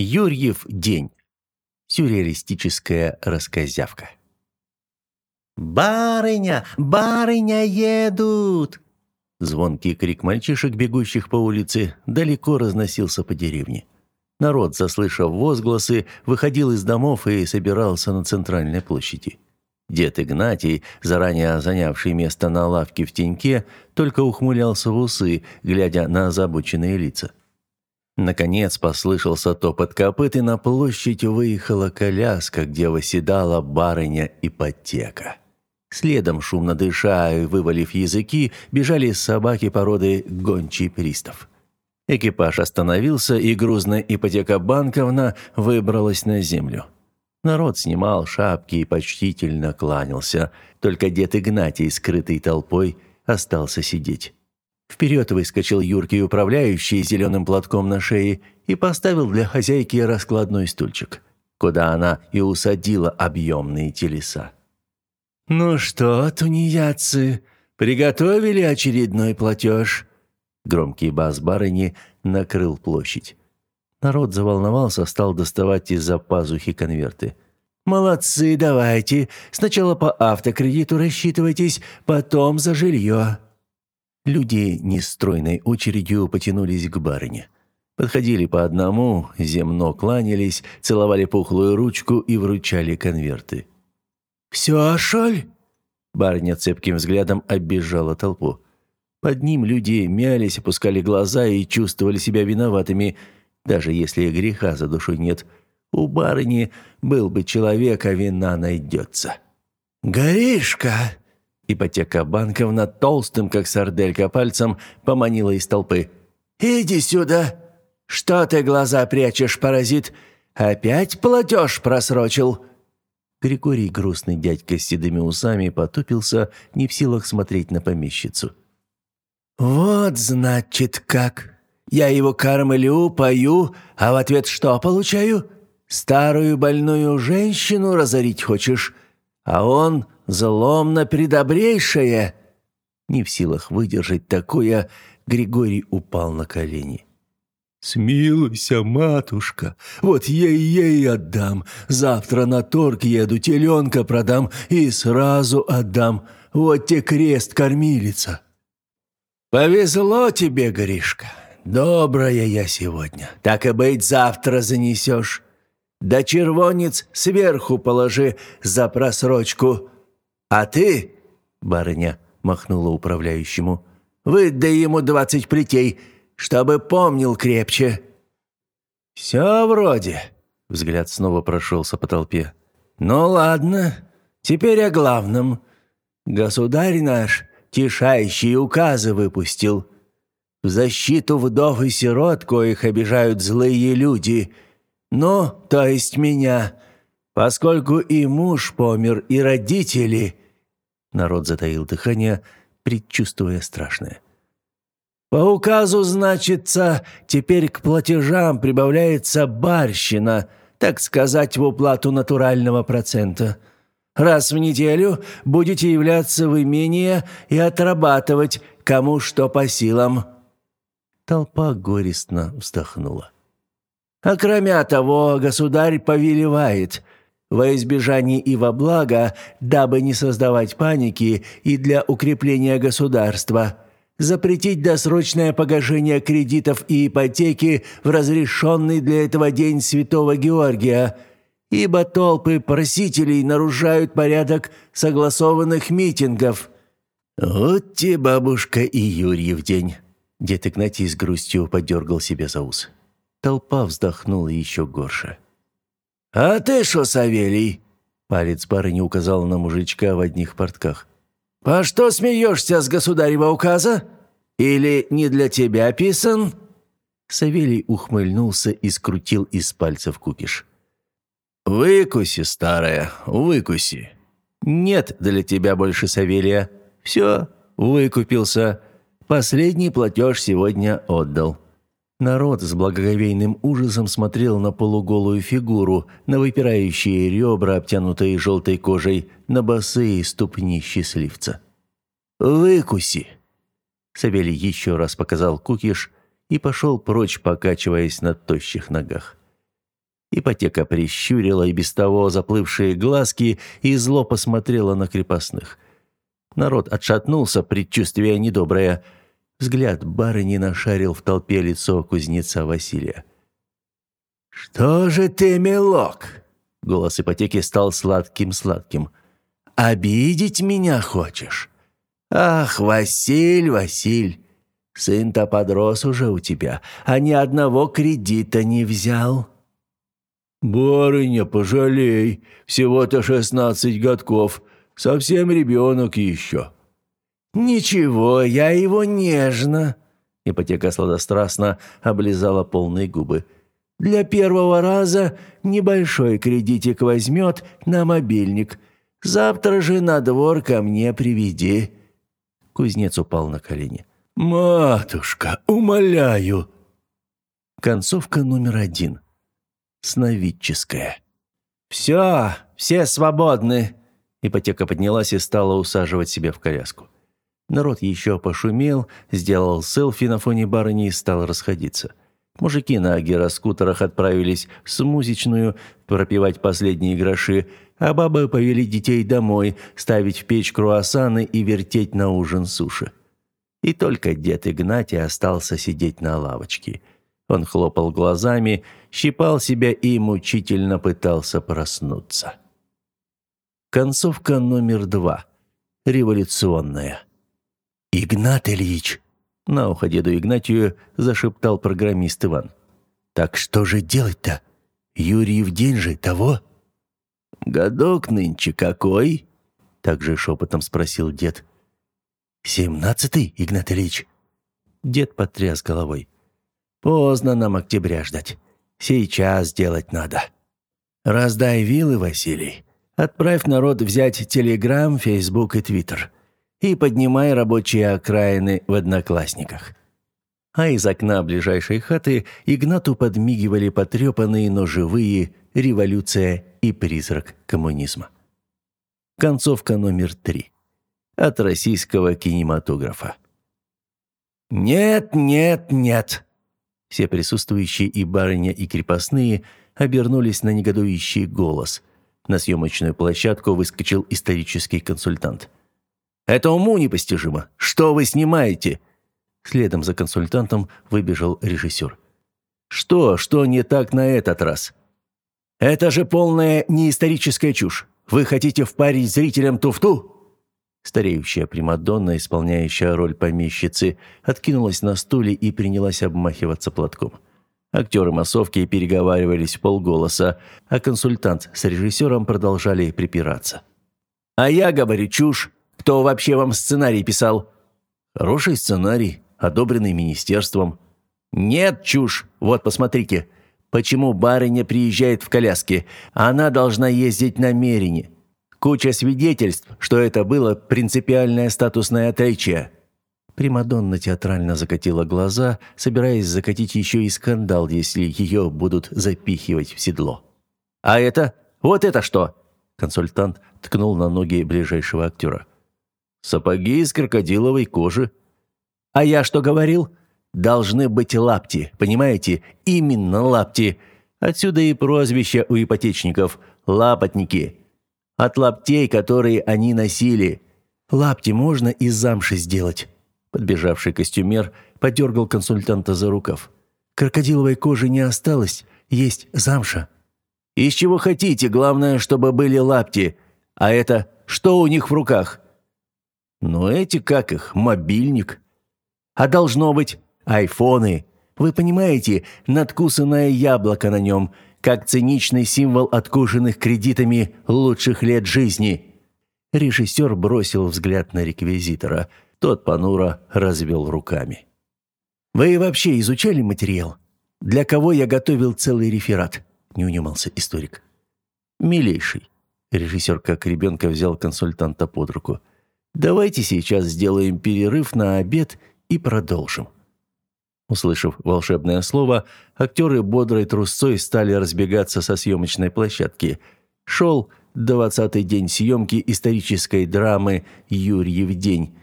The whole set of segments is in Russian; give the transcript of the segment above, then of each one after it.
Юрьев день. Сюрреалистическая рассказявка. «Барыня! Барыня едут!» Звонкий крик мальчишек, бегущих по улице, далеко разносился по деревне. Народ, заслышав возгласы, выходил из домов и собирался на центральной площади. Дед Игнатий, заранее занявший место на лавке в теньке, только ухмылялся в усы, глядя на озабоченные лица. Наконец послышался топот копыт, и на площадь выехала коляска, где восседала барыня-ипотека. Следом, шумно дыша и вывалив языки, бежали собаки породы гончий пристав. Экипаж остановился, и грузная ипотека банковна выбралась на землю. Народ снимал шапки и почтительно кланялся. Только дед Игнатий, скрытый толпой, остался сидеть. Вперед выскочил юркий управляющий зеленым платком на шее и поставил для хозяйки раскладной стульчик, куда она и усадила объемные телеса. «Ну что, тунеядцы, приготовили очередной платеж?» Громкий бас барыни накрыл площадь. Народ заволновался, стал доставать из-за пазухи конверты. «Молодцы, давайте. Сначала по автокредиту рассчитывайтесь, потом за жилье». Люди нестройной очередью потянулись к барыне. Подходили по одному, земно кланялись, целовали пухлую ручку и вручали конверты. «Все, шоль?» Барыня цепким взглядом оббежала толпу. Под ним люди мялись, опускали глаза и чувствовали себя виноватыми, даже если греха за душой нет. У барыни был бы человек, а вина найдется. «Горишка!» Ипотека банковна толстым, как сарделька, пальцем поманила из толпы. «Иди сюда! Что ты глаза прячешь, паразит? Опять платеж просрочил?» Григорий, грустный дядька с седыми усами, потупился, не в силах смотреть на помещицу. «Вот, значит, как. Я его кормлю, пою, а в ответ что получаю? Старую больную женщину разорить хочешь? А он зломно предобрейшее!» Не в силах выдержать такое, Григорий упал на колени. «Смилуйся, матушка, вот я ей отдам. Завтра на торг еду, теленка продам и сразу отдам. Вот те крест, кормилица». «Повезло тебе, Гришка. Добрая я сегодня. Так и быть, завтра занесешь. Да червонец сверху положи за просрочку. А ты, — барыня махнула управляющему, — выдай ему двадцать плетей, чтобы помнил крепче». «Все вроде», — взгляд снова прошелся по толпе. «Ну ладно, теперь о главном. Государь наш тишайшие указы выпустил. В защиту вдов и сирот, коих обижают злые люди. Ну, то есть меня, поскольку и муж помер, и родители...» Народ затаил дыхание, предчувствуя страшное. «По указу, значится, теперь к платежам прибавляется барщина, так сказать, в уплату натурального процента». Раз в неделю будете являться в имение и отрабатывать, кому что по силам». Толпа горестно вздохнула. «А кроме того, государь повелевает, во избежание и во благо, дабы не создавать паники и для укрепления государства, запретить досрочное погашение кредитов и ипотеки в разрешенный для этого день Святого Георгия – ибо толпы просителей нарушают порядок согласованных митингов». «Вот те бабушка и Юрьев день!» Дед Игнатий с грустью подергал себе за ус. Толпа вздохнула еще горше. «А ты шо, Савелий?» Палец барыни указал на мужичка в одних портках. «По что смеешься с государева указа? Или не для тебя писан?» Савелий ухмыльнулся и скрутил из пальцев кукиш. «Выкуси, старая, выкуси. Нет для тебя больше Савелия. Все, выкупился. Последний платеж сегодня отдал». Народ с благоговейным ужасом смотрел на полуголую фигуру, на выпирающие ребра, обтянутые желтой кожей, на босые ступни счастливца. «Выкуси!» Савелий еще раз показал кукиш и пошел прочь, покачиваясь на тощих ногах. Ипотека прищурила и без того заплывшие глазки и зло посмотрела на крепостных. Народ отшатнулся, предчувствие недоброе. Взгляд барыни нашарил в толпе лицо кузнеца Василия. «Что же ты, милок?» Голос ипотеки стал сладким-сладким. «Обидеть меня хочешь? Ах, Василь, Василь, сын-то подрос уже у тебя, а ни одного кредита не взял». «Барыня, пожалей, всего-то шестнадцать годков, совсем ребенок еще». «Ничего, я его нежно», — ипотека сладострастно облизала полные губы. «Для первого раза небольшой кредитик возьмет на мобильник. Завтра же на двор ко мне приведи». Кузнец упал на колени. «Матушка, умоляю!» Концовка номер один. Сновидческая. «Все, все свободны!» Ипотека поднялась и стала усаживать себя в коляску. Народ еще пошумел, сделал селфи на фоне барыни и стал расходиться. Мужики на гироскутерах отправились в смузичную пропивать последние гроши, а бабы повели детей домой, ставить в печь круассаны и вертеть на ужин суши. И только дед Игнатий остался сидеть на лавочке. Он хлопал глазами, щипал себя и мучительно пытался проснуться. Концовка номер два. Революционная. «Игнат Ильич!» На ухо деду Игнатию зашептал программист Иван. «Так что же делать-то? Юрий в день же того?» «Годок нынче какой?» Также шепотом спросил дед. «Семнадцатый, Игнат Ильич?» Дед потряс головой. «Поздно нам октября ждать. Сейчас делать надо. Раздай вилы, Василий. Отправь народ взять Телеграм, Фейсбук и Твиттер и поднимай рабочие окраины в Одноклассниках». А из окна ближайшей хаты Игнату подмигивали потрепанные, но живые «Революция» и «Призрак коммунизма». Концовка номер три. От российского кинематографа. «Нет, нет, нет!» Все присутствующие и барыня, и крепостные обернулись на негодующий голос. На съемочную площадку выскочил исторический консультант – это уму непостижимо. Что вы снимаете?» Следом за консультантом выбежал режиссер. «Что, что не так на этот раз?» «Это же полная неисторическая чушь. Вы хотите впарить зрителям туфту?» Стареющая Примадонна, исполняющая роль помещицы, откинулась на стуле и принялась обмахиваться платком. Актеры массовки переговаривались полголоса, а консультант с режиссером продолжали припираться. «А я говорю чушь. Кто вообще вам сценарий писал?» «Хороший сценарий, одобренный министерством». «Нет, чушь. Вот, посмотрите. Почему барыня приезжает в коляске? Она должна ездить на Мерине. Куча свидетельств, что это было принципиальное статусное отличие». Примадонна театрально закатила глаза, собираясь закатить еще и скандал, если ее будут запихивать в седло. «А это? Вот это что?» Консультант ткнул на ноги ближайшего актера. Сапоги из крокодиловой кожи. А я что говорил? Должны быть лапти, понимаете? Именно лапти. Отсюда и прозвище у ипотечников – лапотники. От лаптей, которые они носили. Лапти можно из замши сделать. Подбежавший костюмер подергал консультанта за рукав. Крокодиловой кожи не осталось, есть замша. Из чего хотите, главное, чтобы были лапти. А это что у них в руках? Но эти, как их, мобильник. А должно быть, айфоны. Вы понимаете, надкусанное яблоко на нем, как циничный символ откушенных кредитами лучших лет жизни. Режиссер бросил взгляд на реквизитора. Тот понуро развел руками. «Вы вообще изучали материал? Для кого я готовил целый реферат?» – не унимался историк. «Милейший». Режиссер как ребенка взял консультанта под руку. Давайте сейчас сделаем перерыв на обед и продолжим». Услышав волшебное слово, актеры бодрой трусцой стали разбегаться со съемочной площадки. Шел двадцатый день съемки исторической драмы «Юрьев день»,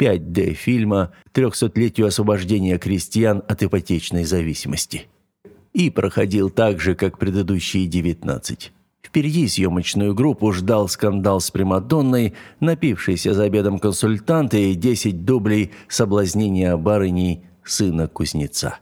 5D фильма «Трехсотлетию освобождения крестьян от ипотечной зависимости». и проходил так же, как предыдущие девятнадцать. Впереди съемочную группу ждал скандал с Примадонной, напившийся за обедом консультанта и десять дублей соблазнения барыней сына кузнеца.